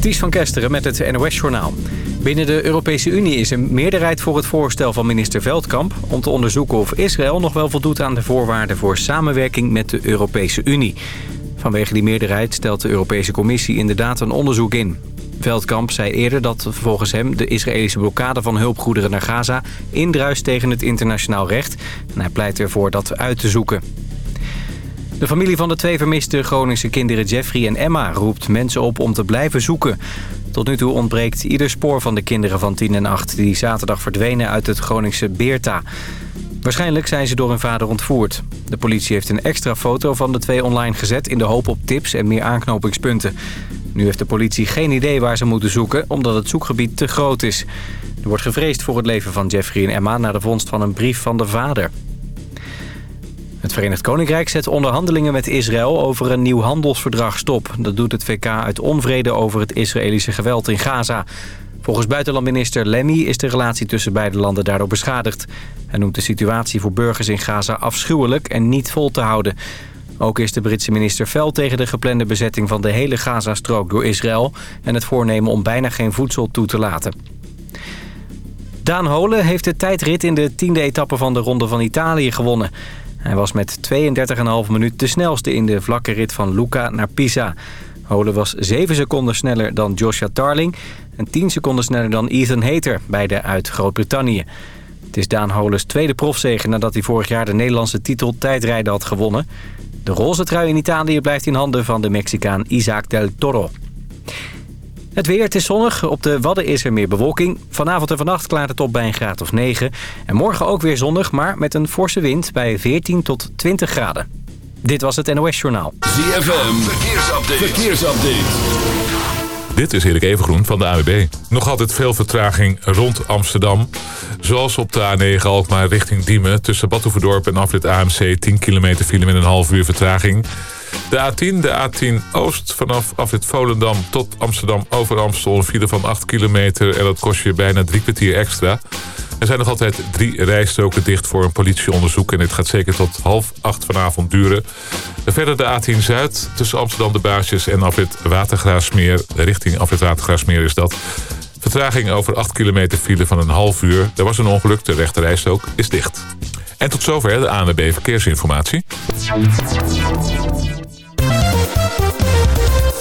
Ties van Kesteren met het NOS-journaal. Binnen de Europese Unie is een meerderheid voor het voorstel van minister Veldkamp... om te onderzoeken of Israël nog wel voldoet aan de voorwaarden voor samenwerking met de Europese Unie. Vanwege die meerderheid stelt de Europese Commissie inderdaad een onderzoek in. Veldkamp zei eerder dat volgens hem de Israëlische blokkade van hulpgoederen naar Gaza... indruist tegen het internationaal recht en hij pleit ervoor dat uit te zoeken. De familie van de twee vermiste Groningse kinderen Jeffrey en Emma roept mensen op om te blijven zoeken. Tot nu toe ontbreekt ieder spoor van de kinderen van 10 en 8 die zaterdag verdwenen uit het Groningse Beerta. Waarschijnlijk zijn ze door hun vader ontvoerd. De politie heeft een extra foto van de twee online gezet in de hoop op tips en meer aanknopingspunten. Nu heeft de politie geen idee waar ze moeten zoeken omdat het zoekgebied te groot is. Er wordt gevreesd voor het leven van Jeffrey en Emma na de vondst van een brief van de vader. Het Verenigd Koninkrijk zet onderhandelingen met Israël over een nieuw handelsverdrag stop. Dat doet het VK uit onvrede over het Israëlische geweld in Gaza. Volgens buitenlandminister Lemmy is de relatie tussen beide landen daardoor beschadigd. Hij noemt de situatie voor burgers in Gaza afschuwelijk en niet vol te houden. Ook is de Britse minister fel tegen de geplande bezetting van de hele Gazastrook door Israël... en het voornemen om bijna geen voedsel toe te laten. Daan Holen heeft de tijdrit in de tiende etappe van de Ronde van Italië gewonnen. Hij was met 32,5 minuut de snelste in de vlakke rit van Luca naar Pisa. Holen was 7 seconden sneller dan Joshua Tarling... en 10 seconden sneller dan Ethan Hater, beide uit Groot-Brittannië. Het is Daan Holens tweede profzege nadat hij vorig jaar de Nederlandse titel tijdrijden had gewonnen. De roze trui in Italië blijft in handen van de Mexicaan Isaac del Toro. Het weer, het is zonnig. Op de Wadden is er meer bewolking. Vanavond en vannacht klaart het op bij een graad of 9. En morgen ook weer zonnig, maar met een forse wind bij 14 tot 20 graden. Dit was het NOS Journaal. ZFM, verkeersupdate. verkeersupdate. Dit is Erik Evengroen van de AWB. Nog altijd veel vertraging rond Amsterdam. Zoals op de A9 Alkmaar richting Diemen... tussen Badhoevedorp en afrit AMC 10 kilometer file met een half uur vertraging. De A10, de A10 Oost vanaf afrit Volendam tot Amsterdam over Amstel... een file van 8 kilometer en dat kost je bijna drie kwartier extra... Er zijn nog altijd drie rijstroken dicht voor een politieonderzoek... en dit gaat zeker tot half acht vanavond duren. Verder de A10 Zuid tussen Amsterdam de Baasjes en afrit Watergraafsmeer. Richting afrit Watergraafsmeer is dat. Vertraging over 8 kilometer file van een half uur. Er was een ongeluk, de rechte rijstrook is dicht. En tot zover de ANWB Verkeersinformatie.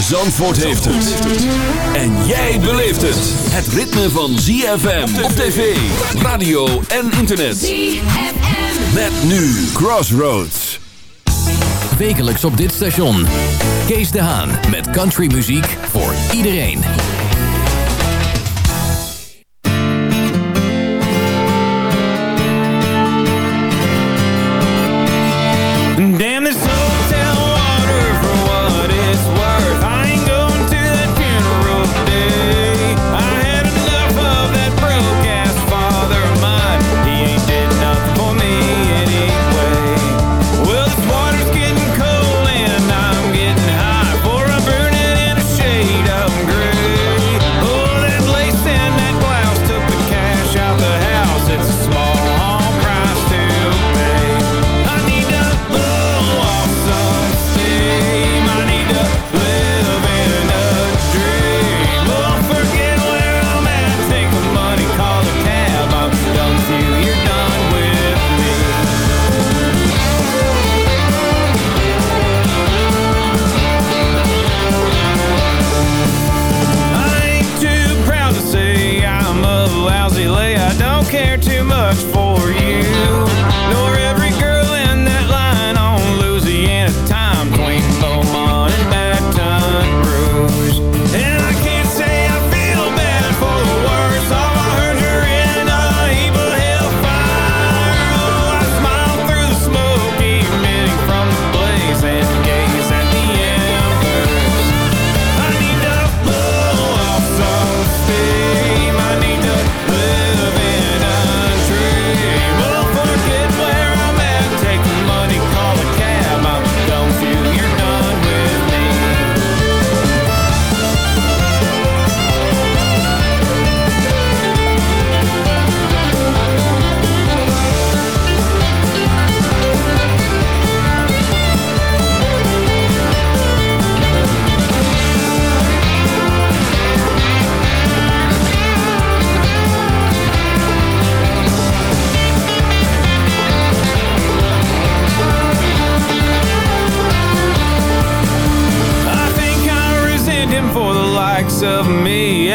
Zandvoort heeft het. En jij beleeft het. Het ritme van ZFM op tv, radio en internet. ZFM. Met nu Crossroads. Wekelijks op dit station. Kees de Haan met countrymuziek voor iedereen.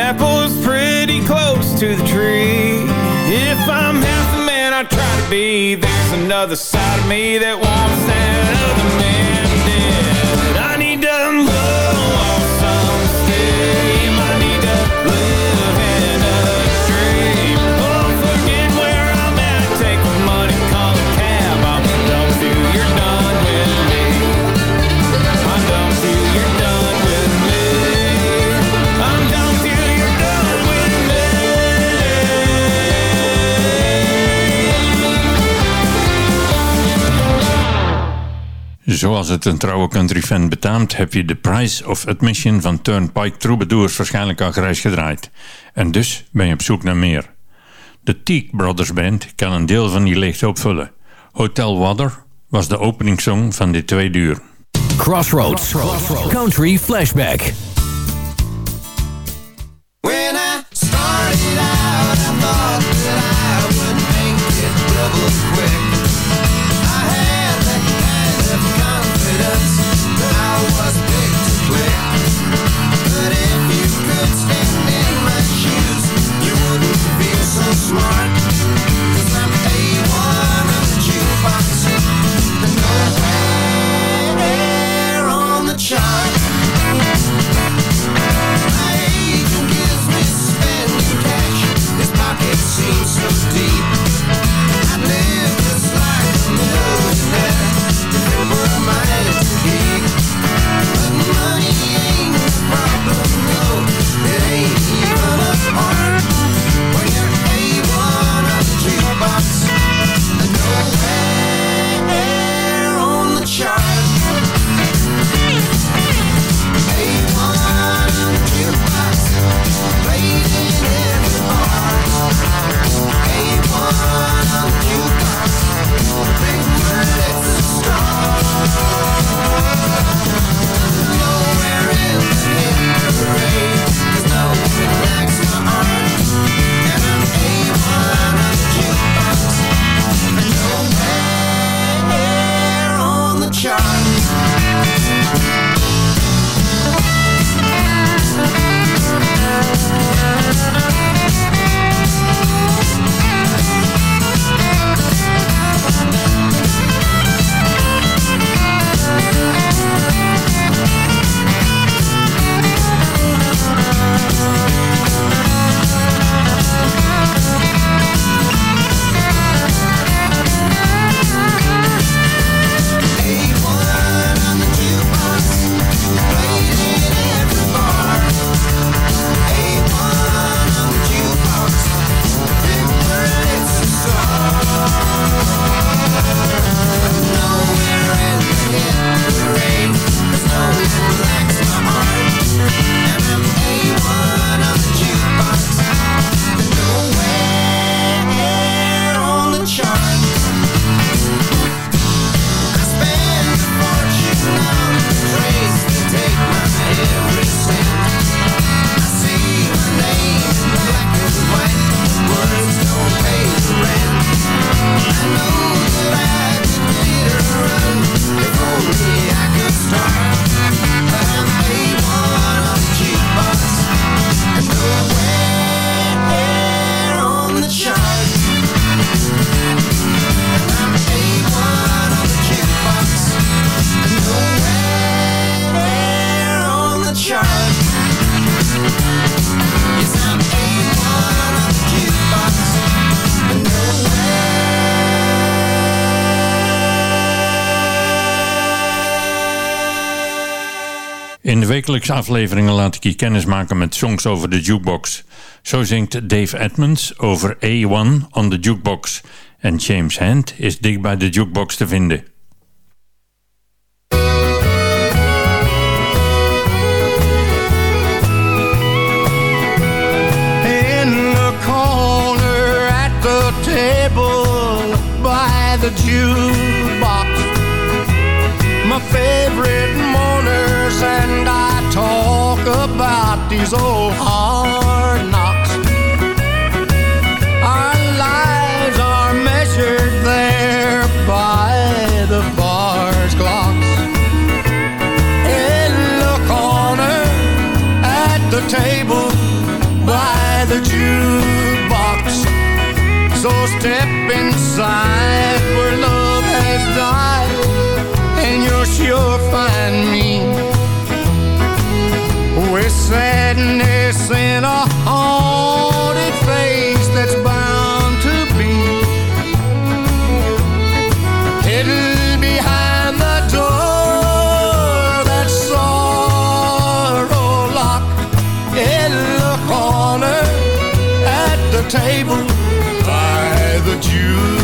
apple is pretty close to the tree. If I'm half the man I try to be. There's another side of me that wants Zoals het een trouwe country-fan betaamt, heb je de Price of Admission van Turnpike Troubadours waarschijnlijk al grijs gedraaid. En dus ben je op zoek naar meer. De Teak Brothers Band kan een deel van die leegte opvullen. Hotel Water was de openingssong van dit tweede uur. Crossroads. Crossroads. Country Flashback. When I started wekelijkse afleveringen laat ik je kennis maken met songs over de jukebox. Zo zingt Dave Edmonds over A1 on the jukebox. En James Hand is dik bij de jukebox te vinden. by the jukebox. My about these old hard sadness in a haunted face that's bound to be hidden behind the door that sorrow locked in the corner at the table by the jukebox.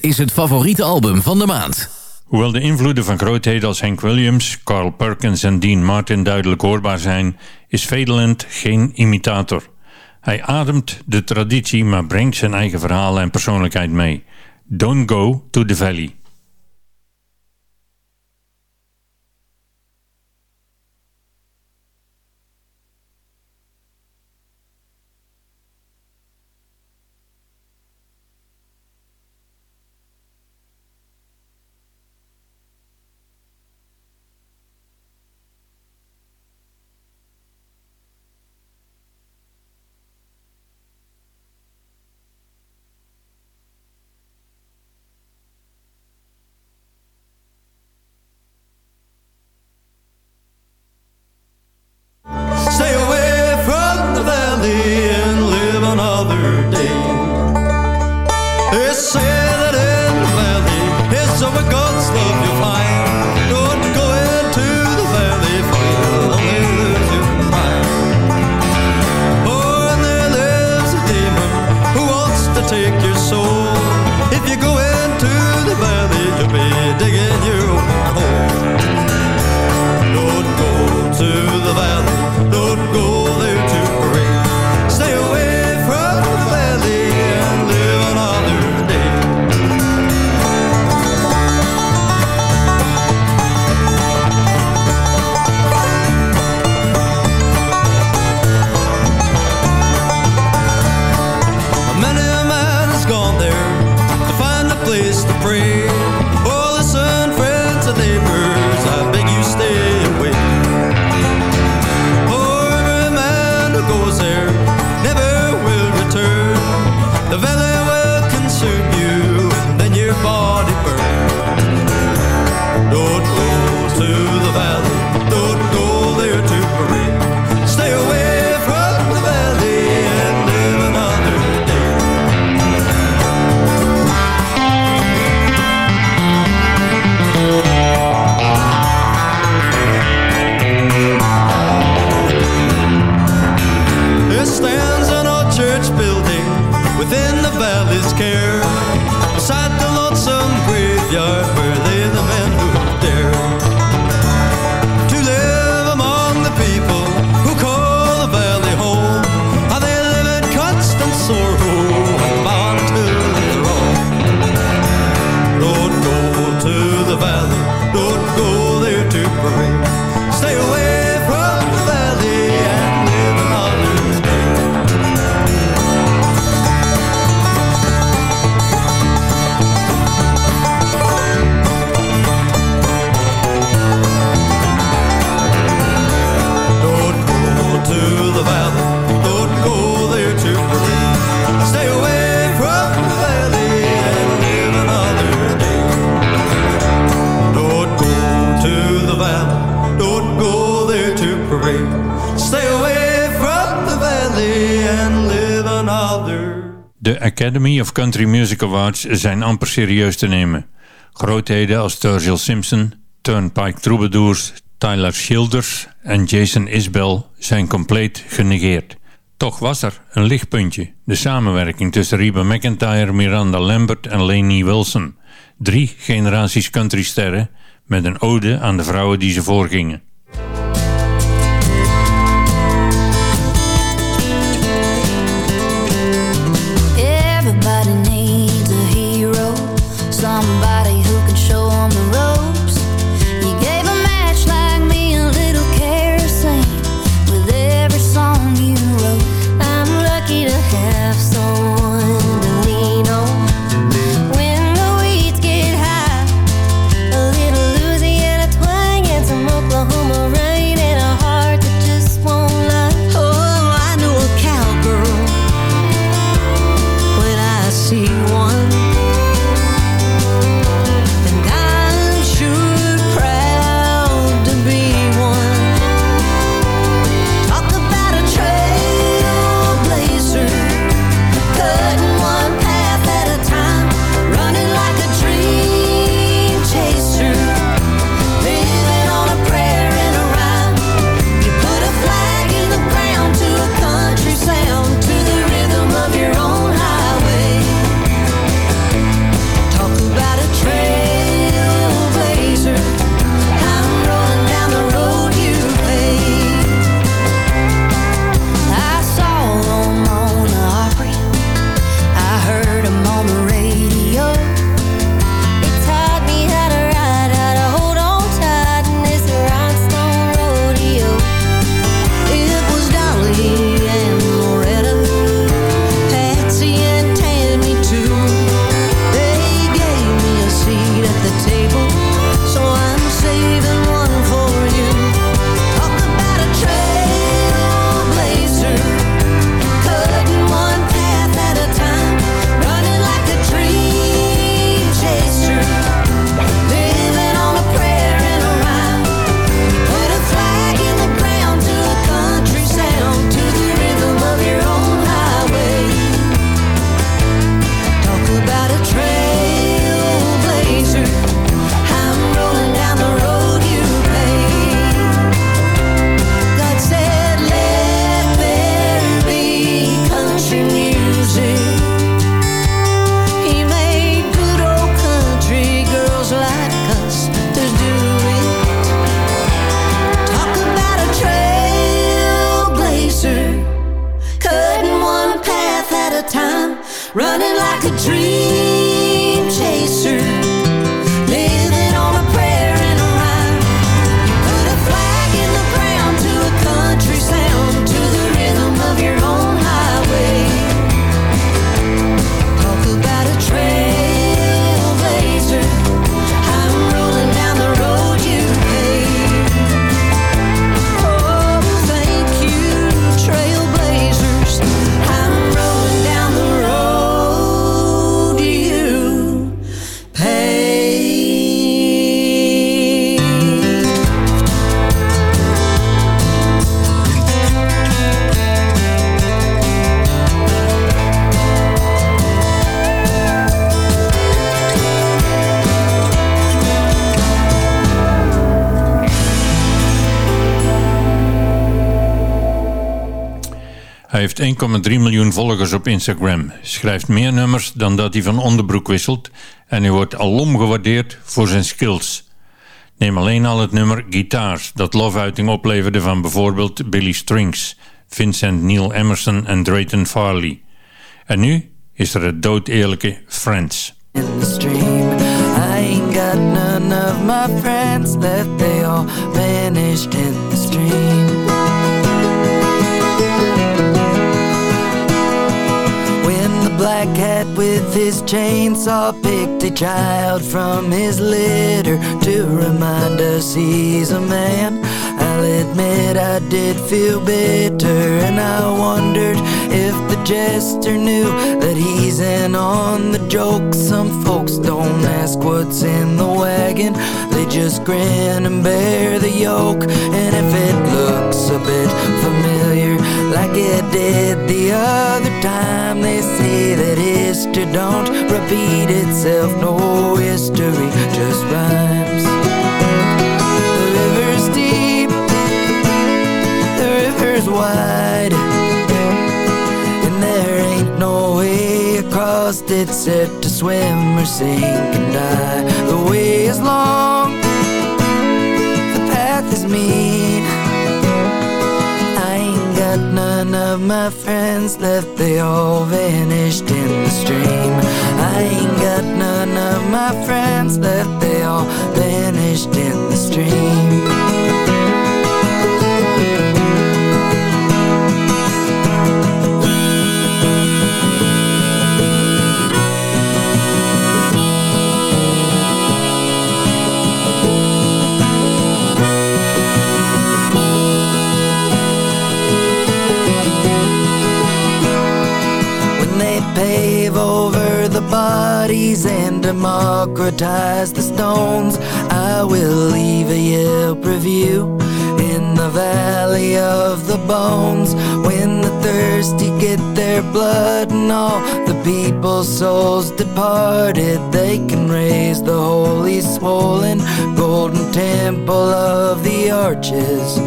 Is het favoriete album van de maand. Hoewel de invloeden van grootheden als Hank Williams, Carl Perkins en Dean Martin duidelijk hoorbaar zijn, is Federland geen imitator. Hij ademt de traditie, maar brengt zijn eigen verhalen en persoonlijkheid mee. Don't go to the valley. Academy of Country Music Awards zijn amper serieus te nemen. Grootheden als Turgill Simpson, Turnpike Troubadours, Tyler Childers en Jason Isbell zijn compleet genegeerd. Toch was er een lichtpuntje. De samenwerking tussen Reba McIntyre, Miranda Lambert en Lainey Wilson. Drie generaties countrysterren met een ode aan de vrouwen die ze voorgingen. Hij heeft 1,3 miljoen volgers op Instagram, schrijft meer nummers dan dat hij van onderbroek wisselt en hij wordt alom gewaardeerd voor zijn skills. Neem alleen al het nummer Guitars dat lofuiting opleverde van bijvoorbeeld Billy Strings, Vincent Neil Emerson en Drayton Farley. En nu is er het doodeerlijke Friends. I got none of my friends they all vanished in black cat with his chainsaw picked a child from his litter to remind us he's a man, I'll admit I did feel bitter and I wondered if the jester knew that he's in on the joke. Some folks don't ask what's in the wagon, they just grin and bear the yoke. And if it looks a like it. Did the other time They say that history don't repeat itself. No history just rhymes. The river's deep The river's wide And there ain't no way across it set to swim or sink and die. The way is long The path is mean. None of my friends left, they all vanished in the stream. I ain't got none of my friends left, they all vanished in the stream. Democratize the stones. I will leave a Yelp review in the valley of the bones. When the thirsty get their blood and all the people's souls departed, they can raise the holy swollen golden temple of the arches.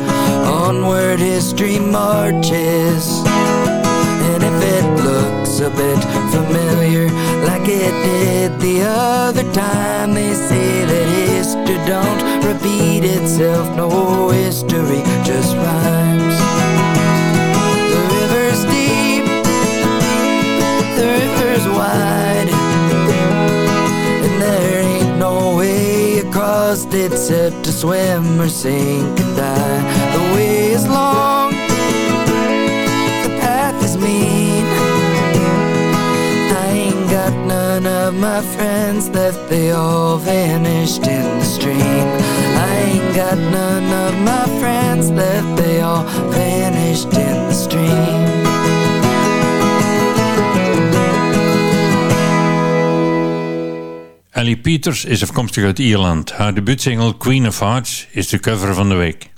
Onward history marches. And if it looks a bit familiar Like it did the other time. They say that history don't repeat itself No history, just rhymes. The river's deep The river's wide And there ain't no way across it Except to swim or sink and die. The way is long none of my friends left, they all vanished in the stream. I ain't got none of my friends left, they all vanished in the stream. Ellie Peters is afkomstig uit Ierland. Haar debuutsingle Queen of Hearts is de cover van de week.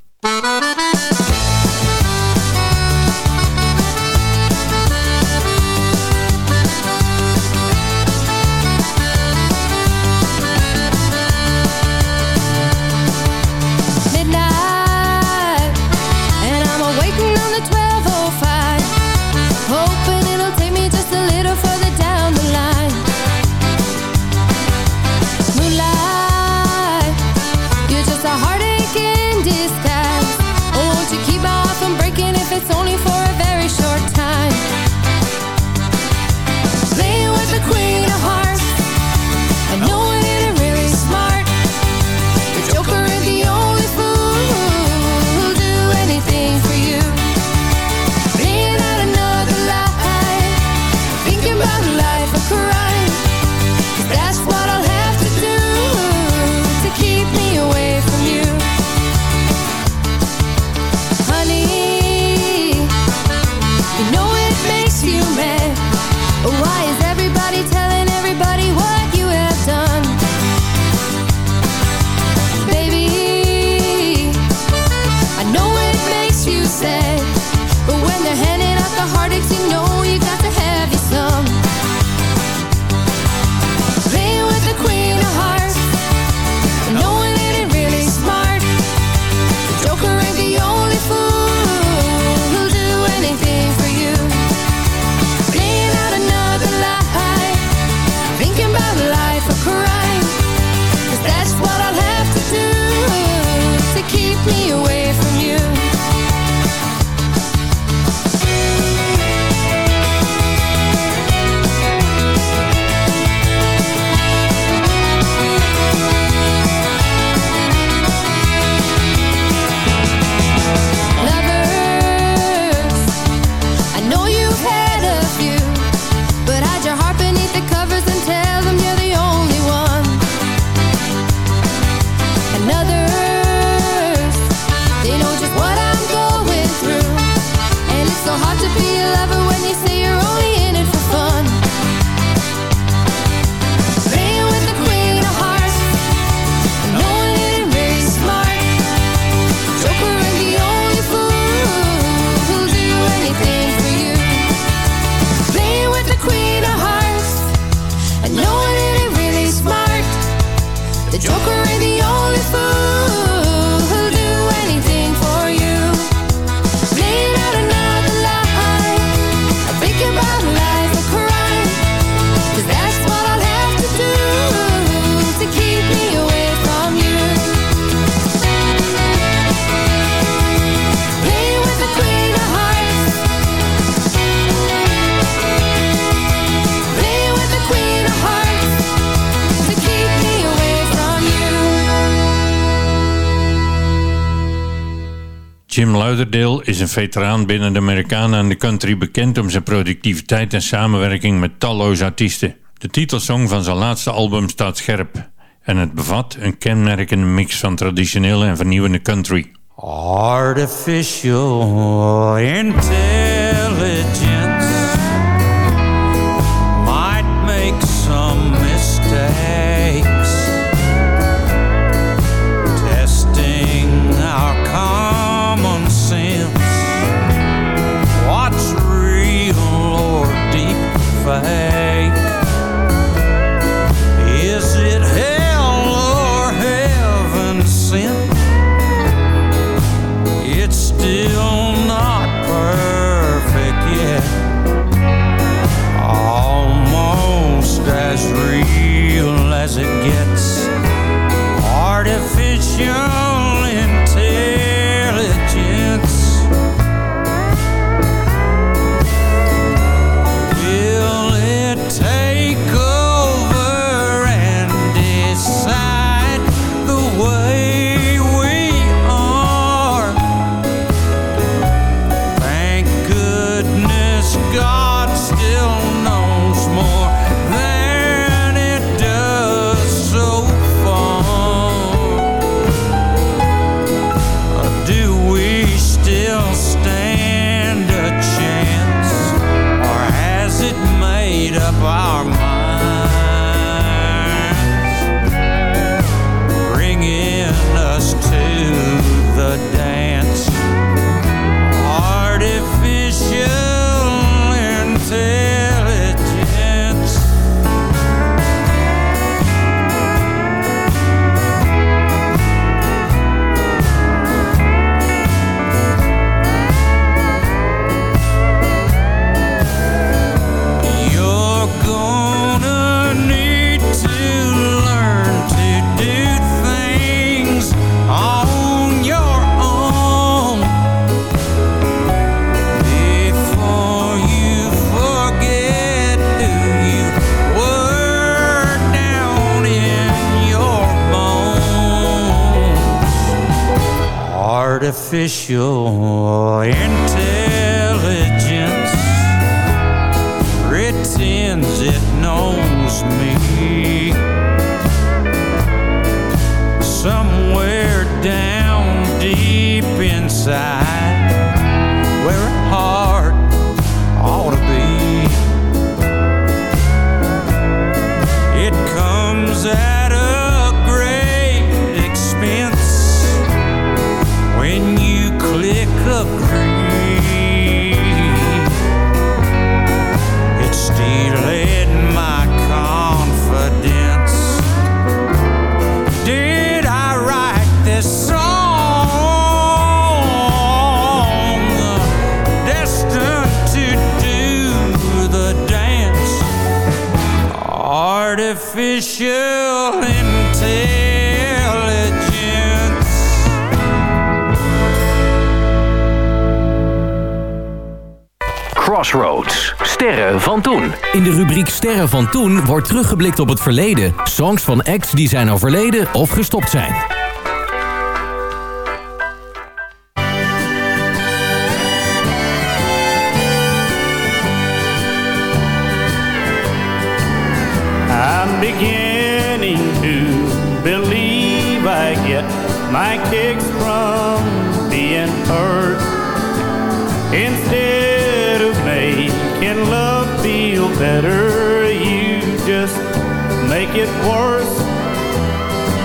Lauderdale is een veteraan binnen de Amerikanen en de country bekend om zijn productiviteit en samenwerking met talloze artiesten. De titelsong van zijn laatste album staat scherp en het bevat een kenmerkende mix van traditionele en vernieuwende country. Artificial intelligence van toen wordt teruggeblikt op het verleden. Songs van acts die zijn overleden of gestopt zijn. I'm beginning to believe I get my kicks from being hurt. Instead of making love feel better, make it worse.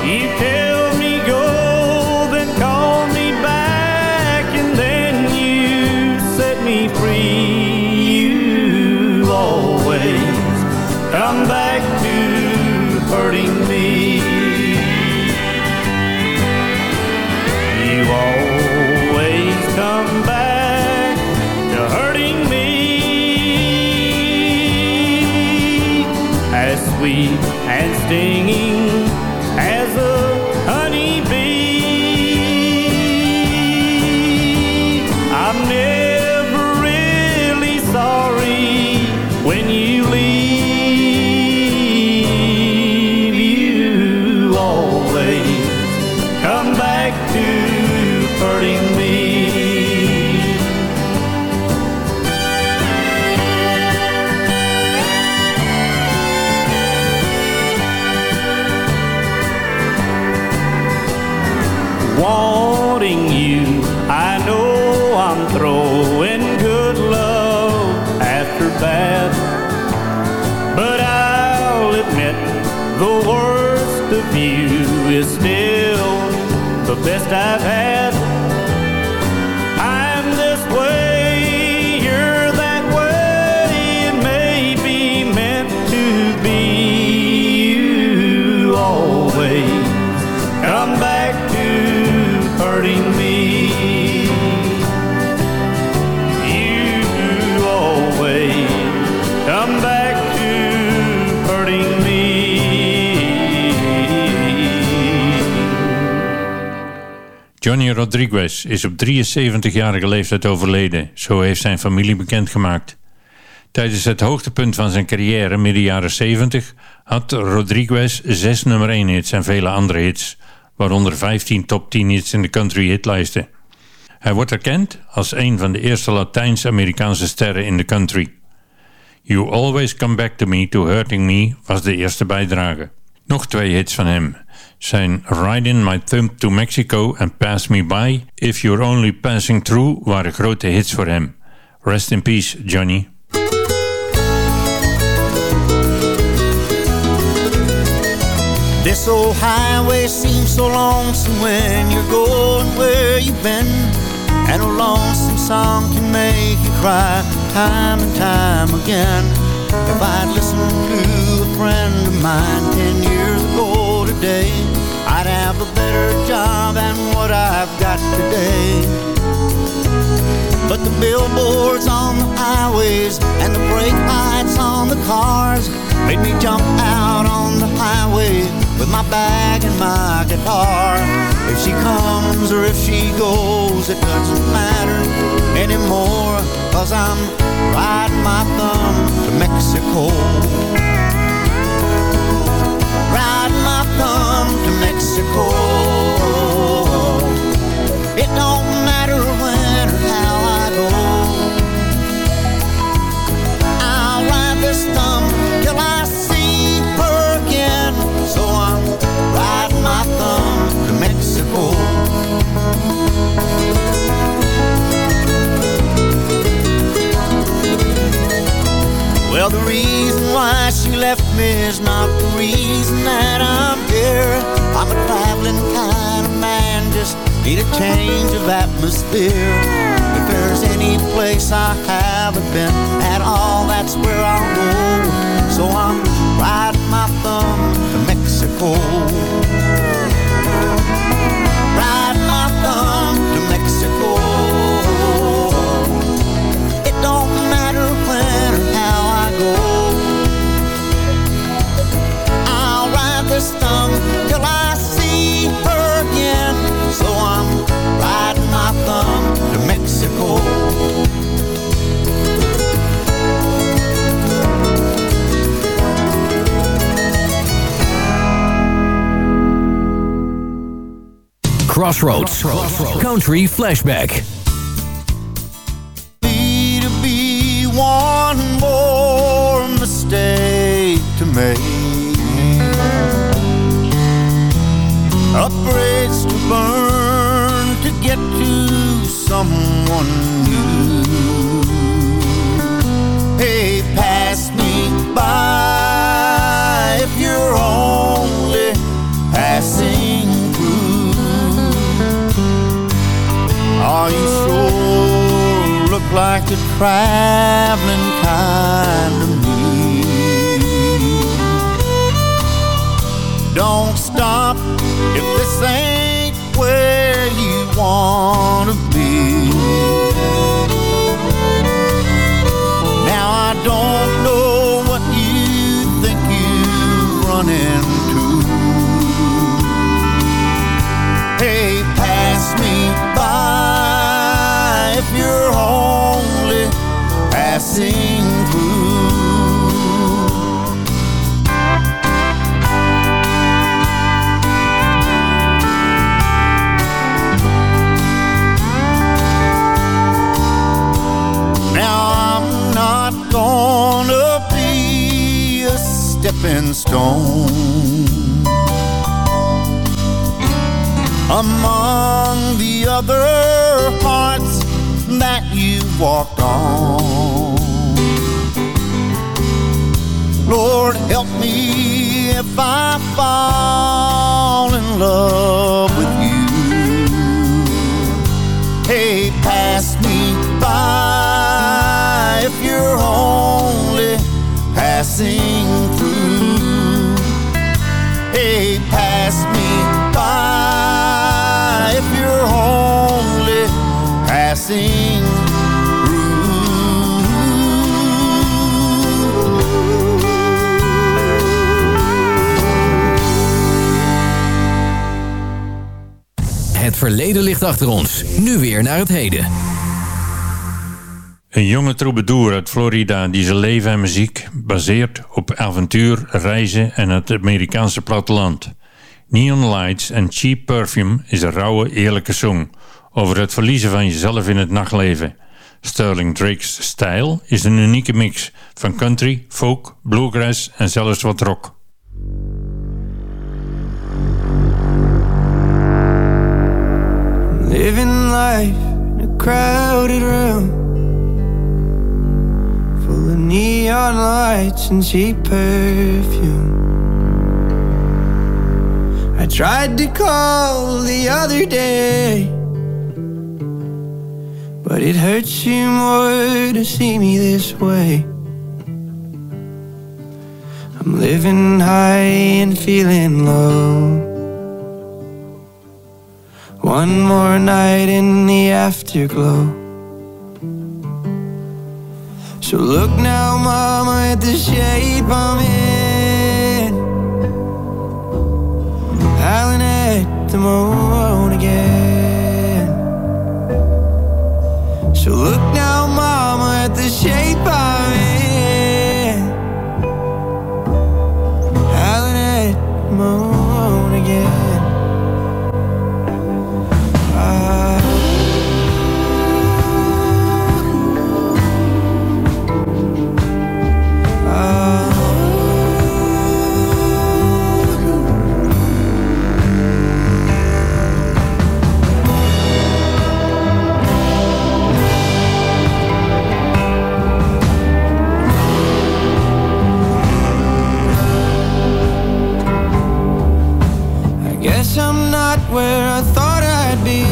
You tell me go, then call me back, and then you set me free. You always come back to hurting me. Rodriguez is op 73-jarige leeftijd overleden, zo heeft zijn familie bekendgemaakt. Tijdens het hoogtepunt van zijn carrière midden jaren 70 had Rodriguez zes nummer 1 hits en vele andere hits, waaronder 15 top 10 hits in de country hitlijsten. Hij wordt erkend als een van de eerste Latijns-Amerikaanse sterren in de country. You Always Come Back To Me To Hurting Me was de eerste bijdrage. Nog twee hits van hem zijn Riding My Thumb To Mexico en Pass Me By. If You're Only Passing Through waren grote hits voor hem. Rest in peace, Johnny. This old highway seems so lonesome when you're going where you've been. And a lonesome song can make you cry time and time again. If I'd listened to a friend of mine ten years ago today, I'd have a better job than what I've got today. But the billboards on the highways and the brake lights on the cars made me jump out on the highway with my bag and my guitar. If she comes or if she goes, it doesn't matter anymore. Cause I'm riding my thumb to Mexico. To Mexico. It don't matter when or how I go. I'll ride this thumb till I see her again. So I'm riding my thumb to Mexico. Well, the reason why she left me is not the reason that I'm I'm a traveling kind of man, just need a change of atmosphere. If there's any place I haven't been at all, that's where I'll go. So I'm riding my thumb to Mexico. Crossroads. Country Flashback. to be one more mistake to make. To burn to get to someone new. Hey, pass me by you sure look like a traveling kind of me? Don't stop if this ain't where you wanna passing through. Now I'm not gonna be a stepping stone among the other hearts that you walked on. Lord, help me if I fall in love with you. Hey, pass me by if you're only passing through. Hey, pass me by if you're only passing verleden ligt achter ons. Nu weer naar het heden. Een jonge troubadour uit Florida die zijn leven en muziek baseert op avontuur, reizen en het Amerikaanse platteland. Neon Lights en Cheap Perfume is een rauwe, eerlijke song over het verliezen van jezelf in het nachtleven. Sterling Drake's stijl is een unieke mix van country, folk, bluegrass en zelfs wat rock. Living life in a crowded room. Full of neon lights and cheap perfume. I tried to call the other day But it hurts you more to see me this way. I'm living high and feeling low one more night in the afterglow. So look now, mama, at the shape I'm in. Howling at the moon again. So look now, mama, at the shape I'm in. Howling at the moon again. Where I thought I'd be.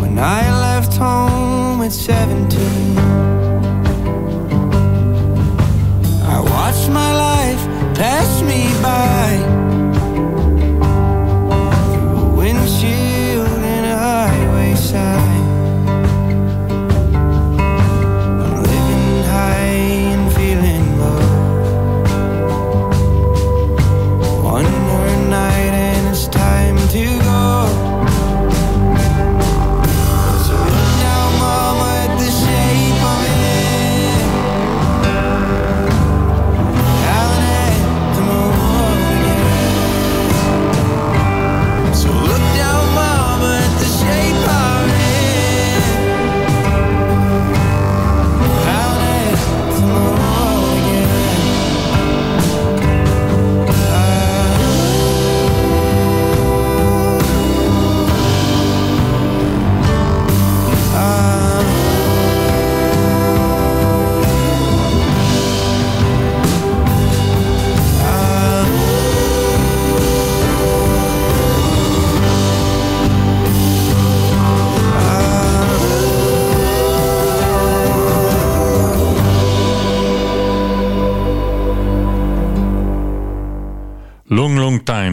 When I left home at 17 I watched my life pass me by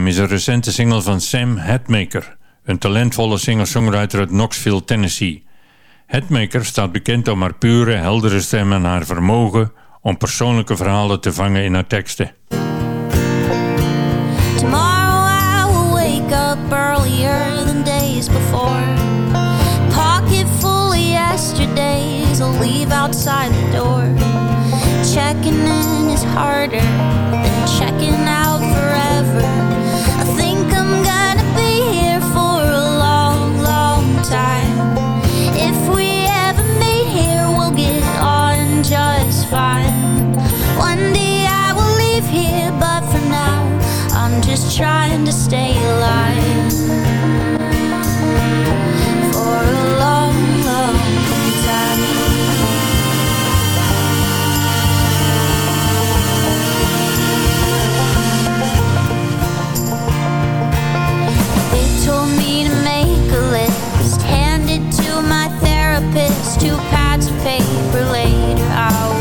Time is een recente single van Sam Hatmaker, een talentvolle singer-songwriter uit Knoxville, Tennessee. Hatmaker staat bekend om haar pure, heldere stem en haar vermogen om persoonlijke verhalen te vangen in haar teksten. Tomorrow I will wake up earlier than days before. Pocket full of yesterdays, I'll leave outside the door. Checking in is harder than checking out forever. fine. One day I will leave here But for now I'm just trying to stay alive. For a long, long time. They told me to make a list to my therapist Two pads of paper laid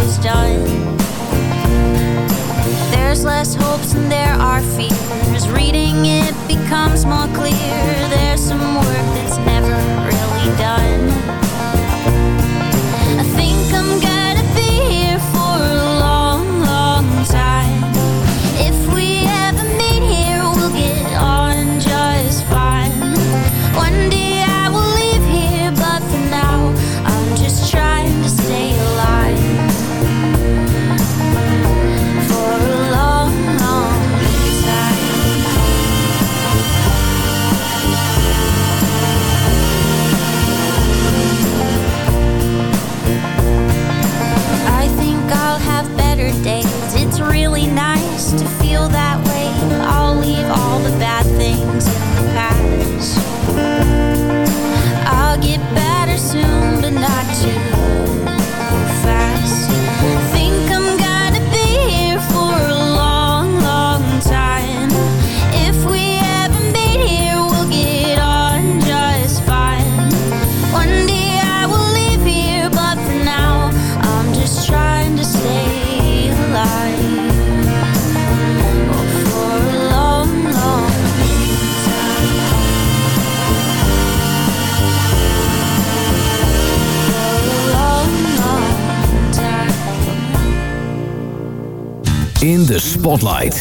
is done. There's less hopes and there are fears. Reading it becomes more clear. There's some work that's never really done. de Spotlight.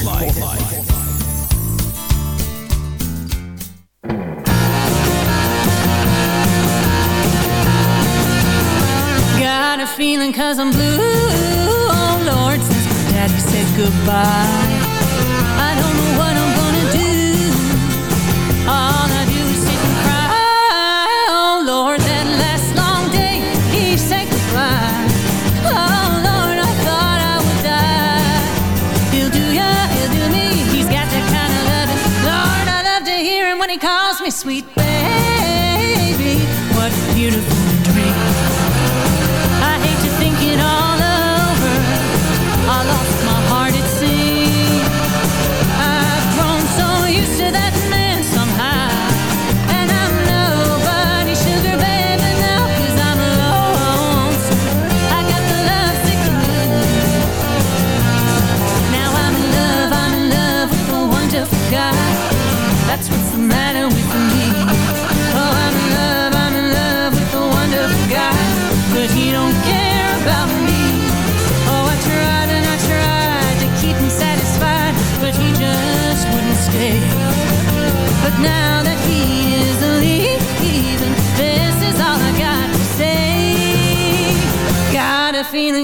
Got a feeling cause I'm blue, oh Lord, since my daddy said goodbye.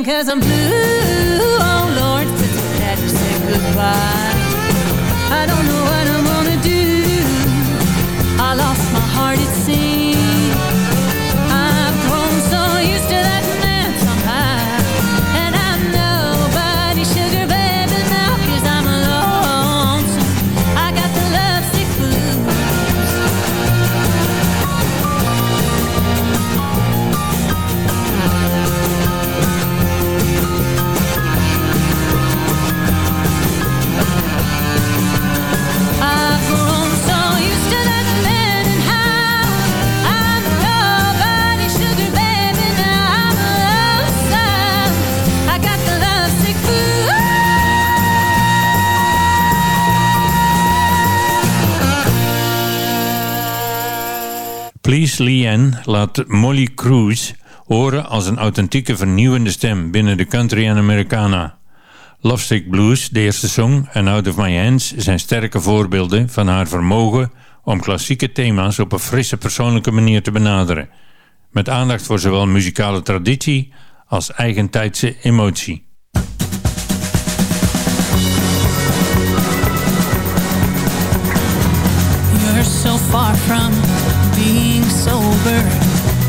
cause I'm blue. Oh Lord, could you say goodbye? Please Leanne laat Molly Cruz horen als een authentieke vernieuwende stem binnen de country en Americana. Lovesick Blues, de eerste song, en Out of My Hands zijn sterke voorbeelden van haar vermogen om klassieke thema's op een frisse persoonlijke manier te benaderen. Met aandacht voor zowel muzikale traditie als eigentijdse emotie. You're so far from being sober.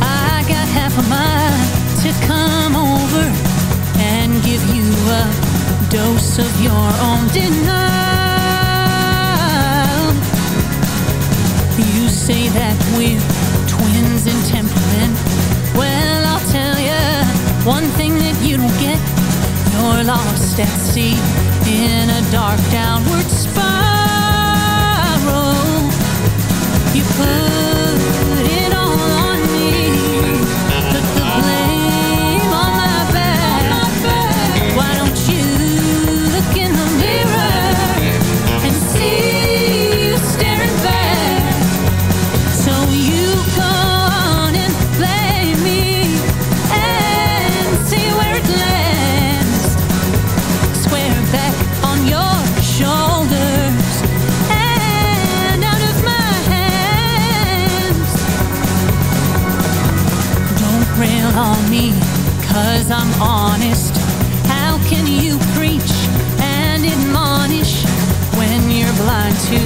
I got half a mind to come over And give you a dose of your own denial. You say that we're twins in temperament. Well, I'll tell you one thing that you don't get You're lost at sea in a dark downward spiral. You put cause I'm honest. How can you preach and admonish when you're blind to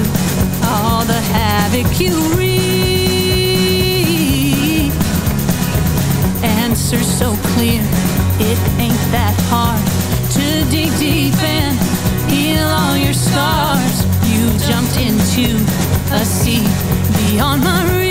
all the havoc you reap? Answer so clear, it ain't that hard to dig deep and heal all your scars. You jumped into a sea beyond my reach.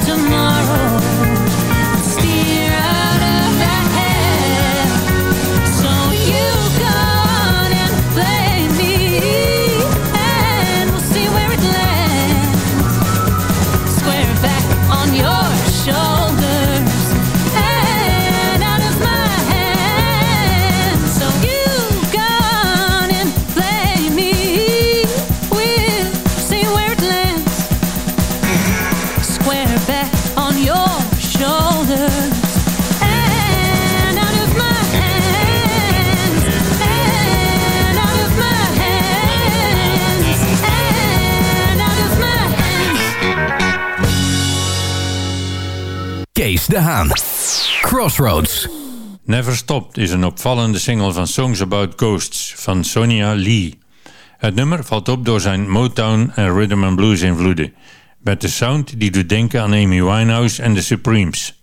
Tomorrow de Haan. Crossroads. Never Stopped is een opvallende single van Songs About Ghosts van Sonia Lee. Het nummer valt op door zijn Motown en Rhythm and Blues invloeden. Met de sound die doet denken aan Amy Winehouse en de Supremes.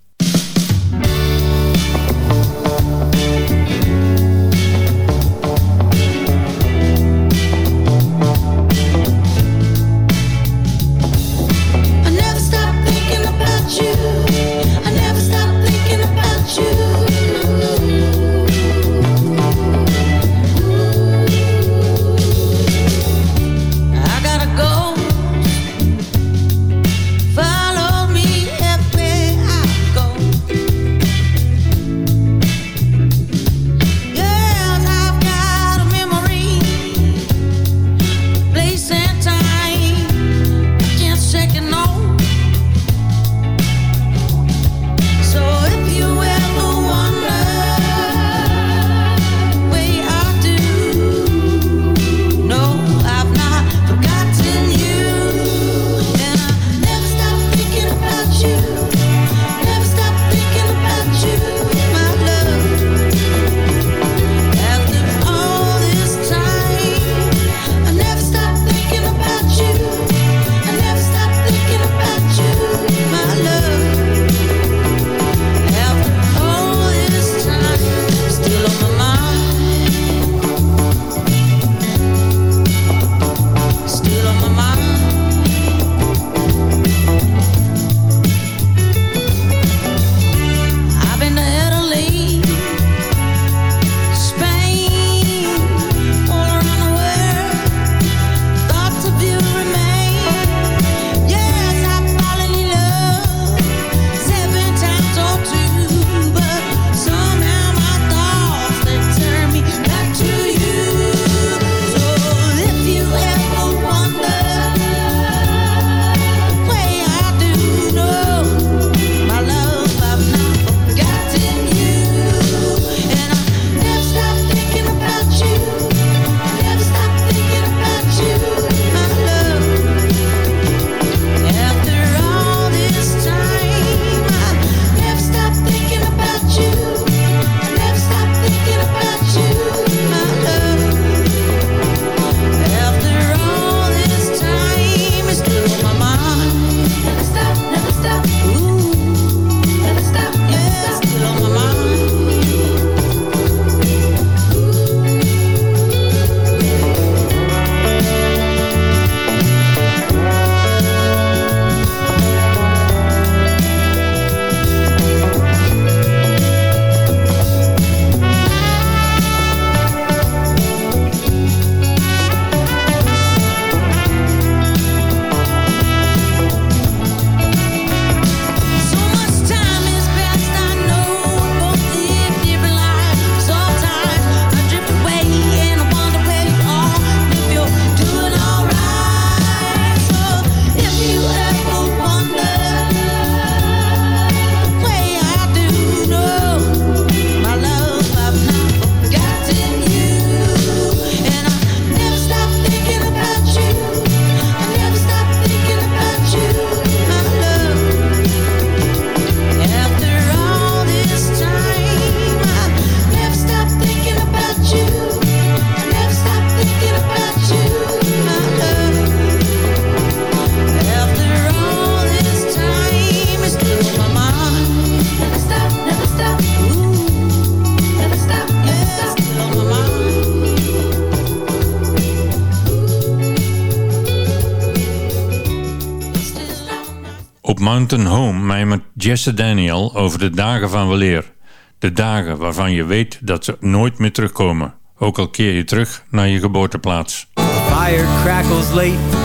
Mountain Home mijmert Jesse Daniel over de dagen van weleer. De dagen waarvan je weet dat ze nooit meer terugkomen. Ook al keer je terug naar je geboorteplaats. Fire crackles late,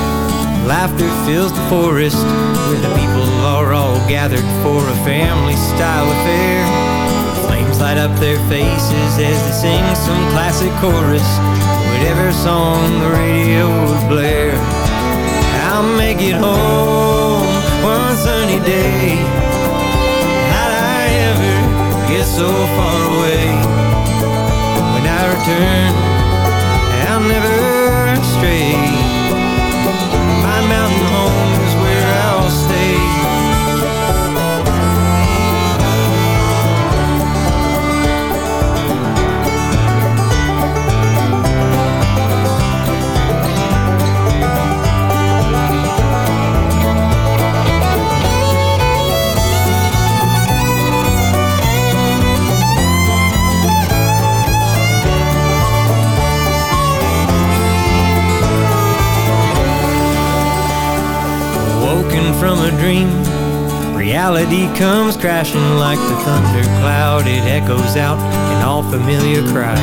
laughter fills the forest, where the people are all gathered for a family style affair. Flames light up their faces as they sing some classic chorus, whatever song the radio would blare. I'll make it home one sunny day. How'd I ever get so far away? When I return, I'll never from a dream, reality comes crashing like the thundercloud. It echoes out an all familiar cry.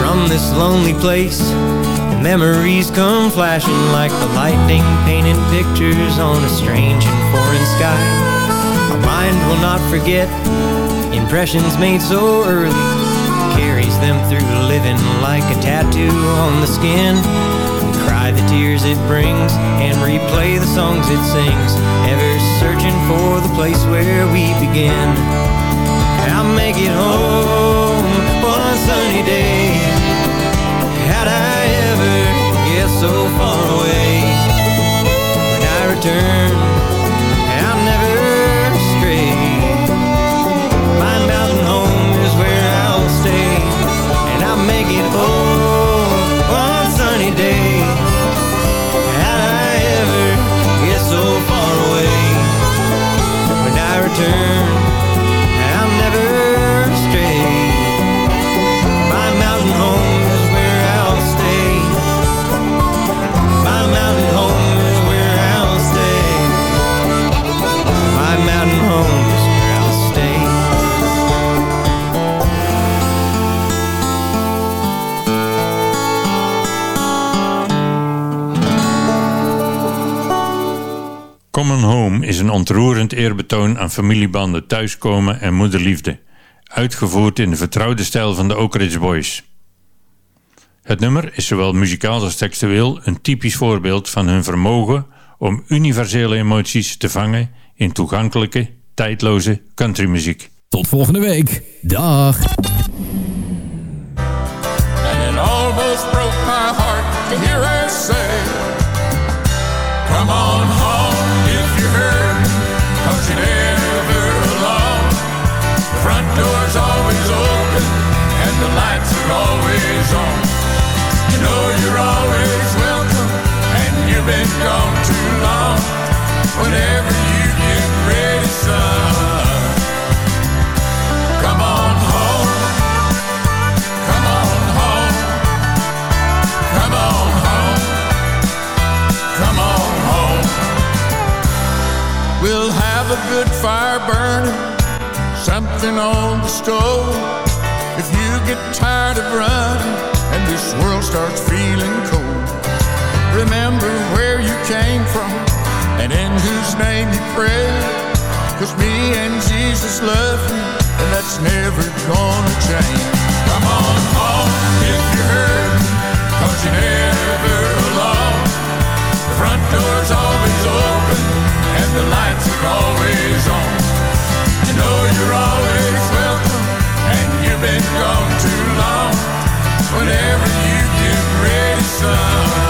From this lonely place, the memories come flashing like the lightning painted pictures on a strange and foreign sky. Our mind will not forget impressions made so early, carries them through living like a tattoo on the skin. Cry the tears it brings and replay the songs it sings, ever searching for the place where we begin. I'll make it home one sunny day. How'd I ever get so far away? When I return, is een ontroerend eerbetoon aan familiebanden, thuiskomen en moederliefde. Uitgevoerd in de vertrouwde stijl van de Oak Ridge Boys. Het nummer is zowel muzikaal als textueel een typisch voorbeeld van hun vermogen om universele emoties te vangen in toegankelijke, tijdloze countrymuziek. Tot volgende week. Dag. And it lights are always on. You know you're always welcome, and you've been gone too long. Whenever you get ready, son, come on home. Come on home. Come on home. Come on home. We'll have a good fire burning, something on the stove. You get tired of running and this world starts feeling cold, remember where you came from and in whose name you pray. Cause me and Jesus love you, and that's never gonna change. Come on home if you're hurting, cause you're never alone. The front door's always open, and the lights are always on. You know you're always you've been gone too long. Whenever you get ready, son,